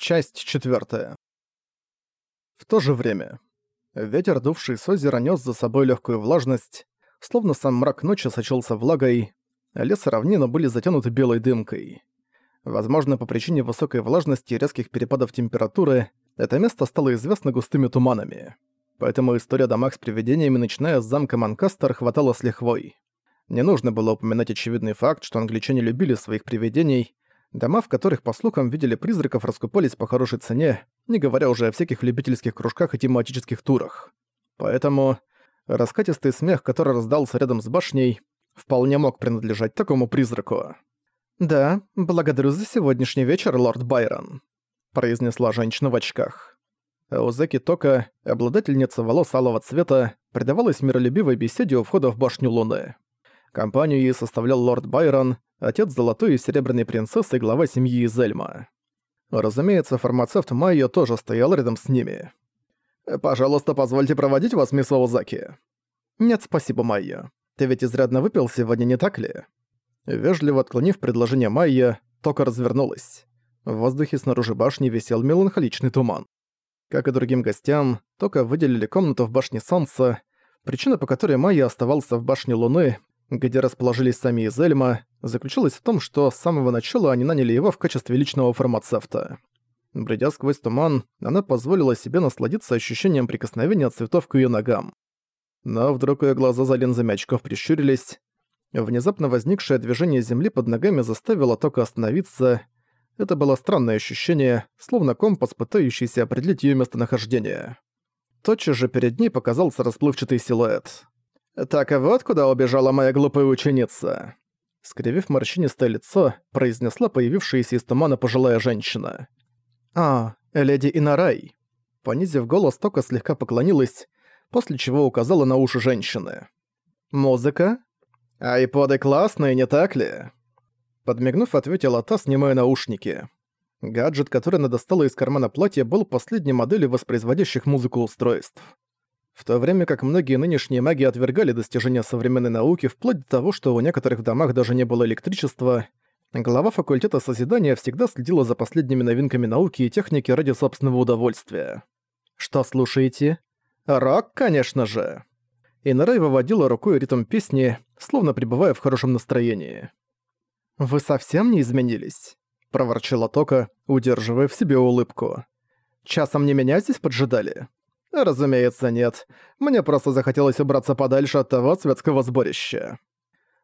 Часть четвертая. В то же время. Ветер, дувший с озера, нес за собой легкую влажность, словно сам мрак ночи сочился влагой, а лес и равнина были затянуты белой дымкой. Возможно, по причине высокой влажности и резких перепадов температуры, это место стало известно густыми туманами. Поэтому история о домах с привидениями, начиная с замка Манкастер, хватала с лихвой. Не нужно было упоминать очевидный факт, что англичане любили своих привидений, Дома, в которых, по слухам, видели призраков, раскупались по хорошей цене, не говоря уже о всяких любительских кружках и тематических турах. Поэтому раскатистый смех, который раздался рядом с башней, вполне мог принадлежать такому призраку. «Да, благодарю за сегодняшний вечер, лорд Байрон», — произнесла женщина в очках. Аузеки Тока, обладательница волос алого цвета, предавалась миролюбивой беседе у входа в башню Луны. Компанию ей составлял лорд Байрон, отец золотой и серебряной принцессы глава семьи Изельма. Разумеется, фармацевт Майо тоже стоял рядом с ними. «Пожалуйста, позвольте проводить вас, мисс Оузаки». «Нет, спасибо, Майо. Ты ведь изрядно выпил сегодня, не так ли?» Вежливо отклонив предложение Майо, Тока развернулась. В воздухе снаружи башни висел меланхоличный туман. Как и другим гостям, Тока выделили комнату в башне Солнца, причина, по которой Майя оставался в башне Луны, где расположились сами из Эльма, заключалась в том, что с самого начала они наняли его в качестве личного фармацевта. Бредя сквозь туман, она позволила себе насладиться ощущением прикосновения цветов к ее ногам. Но вдруг ее глаза за линзами очков прищурились. Внезапно возникшее движение земли под ногами заставило только остановиться. Это было странное ощущение, словно компас, пытающийся определить ее местонахождение. Тотчас же перед ней показался расплывчатый силуэт. «Так вот куда убежала моя глупая ученица!» Скривив морщинистое лицо, произнесла появившаяся из тумана пожилая женщина. «А, леди Инарай!» Понизив голос, Тока слегка поклонилась, после чего указала на уши женщины. «Музыка? Айподы классные, не так ли?» Подмигнув, ответила та, снимая наушники. Гаджет, который она достала из кармана платья, был последней моделью воспроизводящих музыку устройств. В то время как многие нынешние маги отвергали достижения современной науки вплоть до того, что у некоторых домах даже не было электричества, глава факультета Созидания всегда следила за последними новинками науки и техники ради собственного удовольствия. «Что слушаете?» «Рок, конечно же!» Инарай выводила рукой ритм песни, словно пребывая в хорошем настроении. «Вы совсем не изменились?» – проворчала Тока, удерживая в себе улыбку. «Часом не меня здесь поджидали?» «Разумеется, нет. Мне просто захотелось убраться подальше от того светского сборища».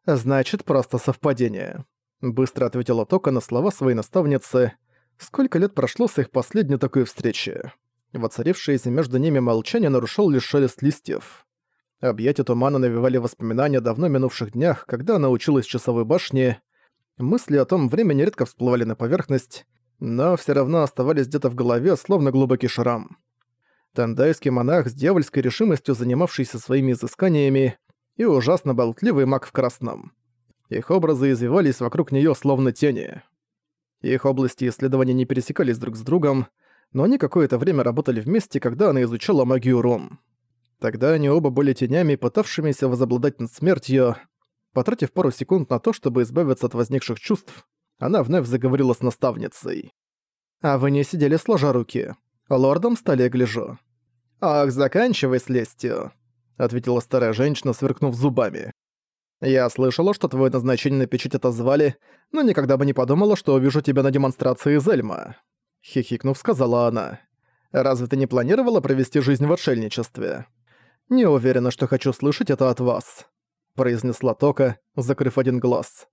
«Значит, просто совпадение», — быстро ответила Тока на слова своей наставницы. «Сколько лет прошло с их последней такой встречи?» Воцарившееся между ними молчание нарушил лишь шелест листьев. Объятия тумана навевали воспоминания о давно минувших днях, когда она училась часовой башне. Мысли о том времени редко всплывали на поверхность, но все равно оставались где-то в голове, словно глубокий шрам. Тандайский монах с дьявольской решимостью занимавшийся своими изысканиями и ужасно болтливый маг в красном. Их образы извивались вокруг неё словно тени. Их области исследования не пересекались друг с другом, но они какое-то время работали вместе, когда она изучала магию Ром. Тогда они оба были тенями, пытавшимися возобладать над смертью. Потратив пару секунд на то, чтобы избавиться от возникших чувств, она вновь заговорила с наставницей. «А вы не сидели сложа руки. Лордом стали, гляжу. «Ах, заканчивай с лестью», — ответила старая женщина, сверкнув зубами. «Я слышала, что твое назначение на печать отозвали, но никогда бы не подумала, что увижу тебя на демонстрации из Эльма», — хихикнув, сказала она. «Разве ты не планировала провести жизнь в отшельничестве?» «Не уверена, что хочу слышать это от вас», — произнесла Тока, закрыв один глаз.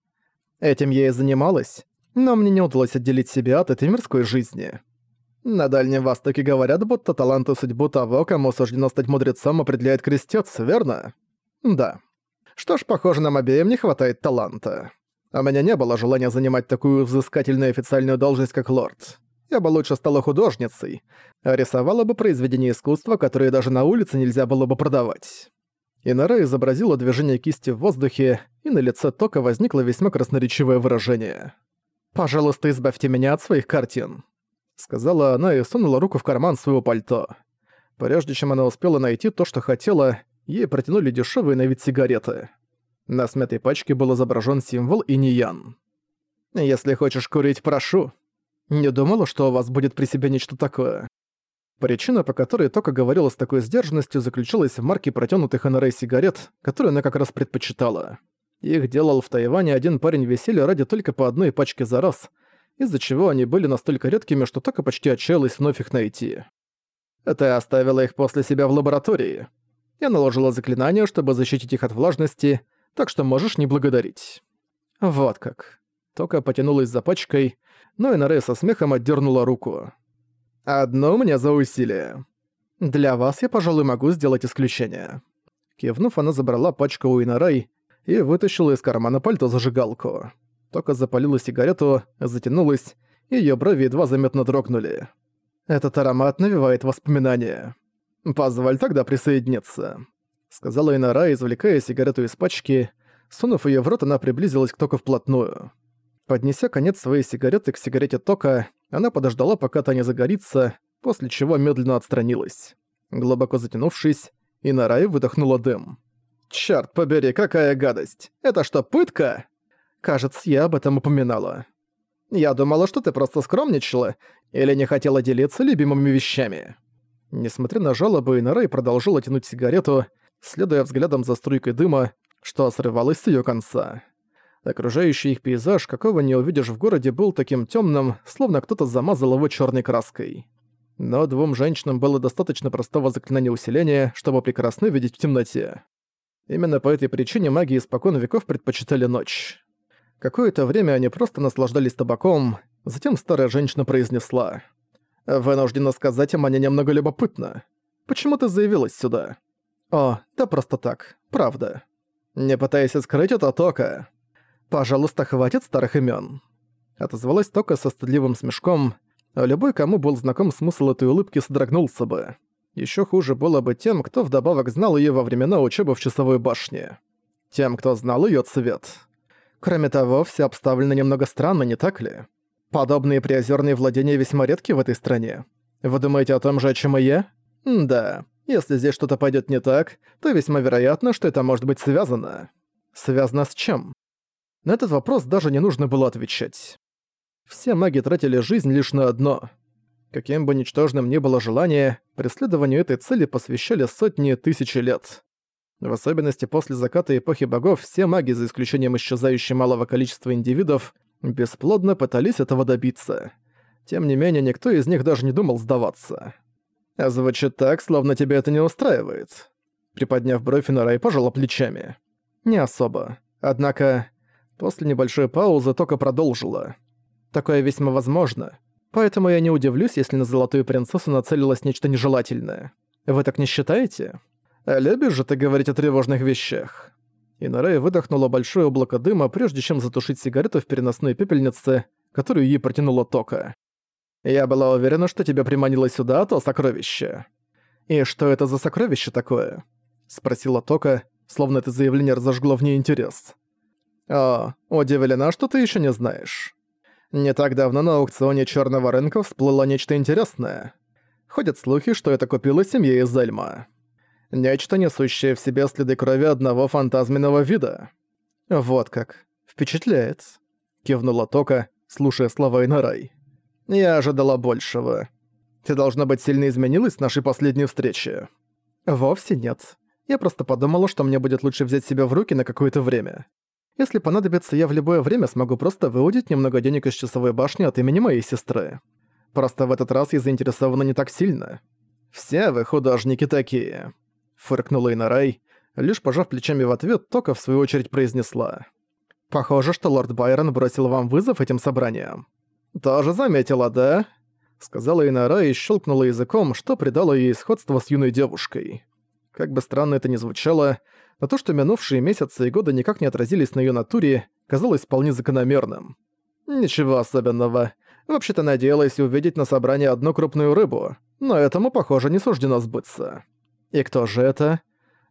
«Этим я и занималась, но мне не удалось отделить себя от этой мирской жизни». На Дальнем Востоке говорят, будто талант и судьбу того, кому суждено стать мудрецом, определяет крестец, верно? Да. Что ж, похоже, нам обеим не хватает таланта. У меня не было желания занимать такую взыскательную официальную должность, как лорд. Я бы лучше стала художницей, рисовала бы произведения искусства, которые даже на улице нельзя было бы продавать. Инара изобразила движение кисти в воздухе, и на лице Тока возникло весьма красноречивое выражение. «Пожалуйста, избавьте меня от своих картин», сказала она и сунула руку в карман своего пальто. Прежде чем она успела найти то, что хотела, ей протянули дешевые на вид сигареты. На смятой пачке был изображен символ иниян. «Если хочешь курить, прошу». Не думала, что у вас будет при себе нечто такое. Причина, по которой Тока говорила с такой сдержанностью, заключалась в марке протянутых НРА сигарет, которые она как раз предпочитала. Их делал в Тайване один парень веселья ради только по одной пачке за раз, из-за чего они были настолько редкими, что Тока почти отчаялась вновь их найти. Это оставила их после себя в лаборатории. Я наложила заклинание, чтобы защитить их от влажности, так что можешь не благодарить. Вот как. Тока потянулась за пачкой, но Инаре со смехом отдернула руку. «Одно мне за усилие. Для вас я, пожалуй, могу сделать исключение». Кивнув, она забрала пачку у Инарай и вытащила из кармана пальто зажигалку. Тока запалила сигарету, затянулась, и её брови едва заметно дрогнули. «Этот аромат навевает воспоминания. Позволь тогда присоединиться», — сказала Инара, извлекая сигарету из пачки. Сунув её в рот, она приблизилась к Току вплотную. Поднеся конец своей сигареты к сигарете Тока, она подождала, пока та не загорится, после чего медленно отстранилась. Глубоко затянувшись, Инарай выдохнула дым. «Чёрт побери, какая гадость! Это что, пытка?» «Кажется, я об этом упоминала. Я думала, что ты просто скромничала или не хотела делиться любимыми вещами». Несмотря на жалобы, Инарай продолжила тянуть сигарету, следуя взглядом за струйкой дыма, что срывалось с её конца. Окружающий их пейзаж, какого не увидишь в городе, был таким темным, словно кто-то замазал его черной краской. Но двум женщинам было достаточно простого заклинания усиления, чтобы прекрасно видеть в темноте. Именно по этой причине маги испокон веков предпочитали ночь. Какое-то время они просто наслаждались табаком, затем старая женщина произнесла. «Вынуждена сказать, мне немного любопытно. Почему ты заявилась сюда?» «О, да просто так, правда. Не пытаясь скрыть это тока. «Пожалуйста, хватит старых имен. Отозвалась Тока со стыдливым смешком. Любой, кому был знаком смысл этой улыбки, содрогнулся бы. Еще хуже было бы тем, кто вдобавок знал ее во времена учебы в часовой башне. Тем, кто знал ее цвет. Кроме того, все обставлено немного странно, не так ли? Подобные приозерные владения весьма редки в этой стране. Вы думаете о том же, о чем и я? Да. Если здесь что-то пойдет не так, то весьма вероятно, что это может быть связано. Связано с чем? На этот вопрос даже не нужно было отвечать. Все маги тратили жизнь лишь на одно. Каким бы ничтожным ни было желание, преследованию этой цели посвящали сотни тысячи лет. В особенности после заката эпохи богов все маги, за исключением исчезающей малого количества индивидов, бесплодно пытались этого добиться. Тем не менее, никто из них даже не думал сдаваться. А звучит так, словно тебя это не устраивает. Приподняв бровь, Инарай пожала плечами. Не особо. Однако, После небольшой паузы Тока продолжила. «Такое весьма возможно. Поэтому я не удивлюсь, если на Золотую Принцессу нацелилось нечто нежелательное. Вы так не считаете? Любишь же ты говорить о тревожных вещах?» Инарей выдохнула большое облако дыма, прежде чем затушить сигарету в переносной пепельнице, которую ей протянула Тока. «Я была уверена, что тебя приманило сюда то сокровище». «И что это за сокровище такое?» — спросила Тока, словно это заявление разожгло в ней интерес. «О, удивлена, что ты еще не знаешь. Не так давно на аукционе черного рынка всплыло нечто интересное. Ходят слухи, что это купила семья из Эльма. Нечто, несущее в себе следы крови одного фантазменного вида. Вот как. Впечатляет. Кивнула Тока, слушая слова Инарай. Я ожидала большего. Ты, должна быть, сильно изменилась с нашей последней встречи. Вовсе нет. Я просто подумала, что мне будет лучше взять себя в руки на какое-то время. Если понадобится, я в любое время смогу просто выудить немного денег из часовой башни от имени моей сестры. Просто в этот раз я заинтересована не так сильно. Все вы художники такие. Фыркнула Инарай, лишь пожав плечами в ответ, только в свою очередь произнесла. Похоже, что лорд Байрон бросил вам вызов этим собраниям. Тоже заметила, да? Сказала Инара и щелкнула языком, что придало ей сходство с юной девушкой. Как бы странно это ни звучало, но то, что минувшие месяцы и годы никак не отразились на её натуре, казалось вполне закономерным. Ничего особенного. Вообще-то надеялась увидеть на собрании одну крупную рыбу, но этому, похоже, не суждено сбыться. И кто же это?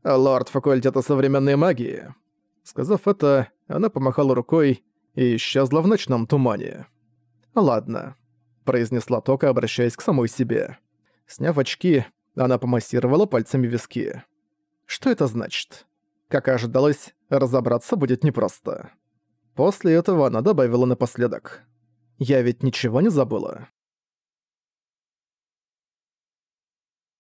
Лорд факультета современной магии. Сказав это, она помахала рукой и исчезла в ночном тумане. «Ладно», — произнесла Тока, обращаясь к самой себе. Сняв очки, она помассировала пальцами виски. «Что это значит?» Как и ожидалось, разобраться будет непросто. После этого она добавила напоследок. Я ведь ничего не забыла.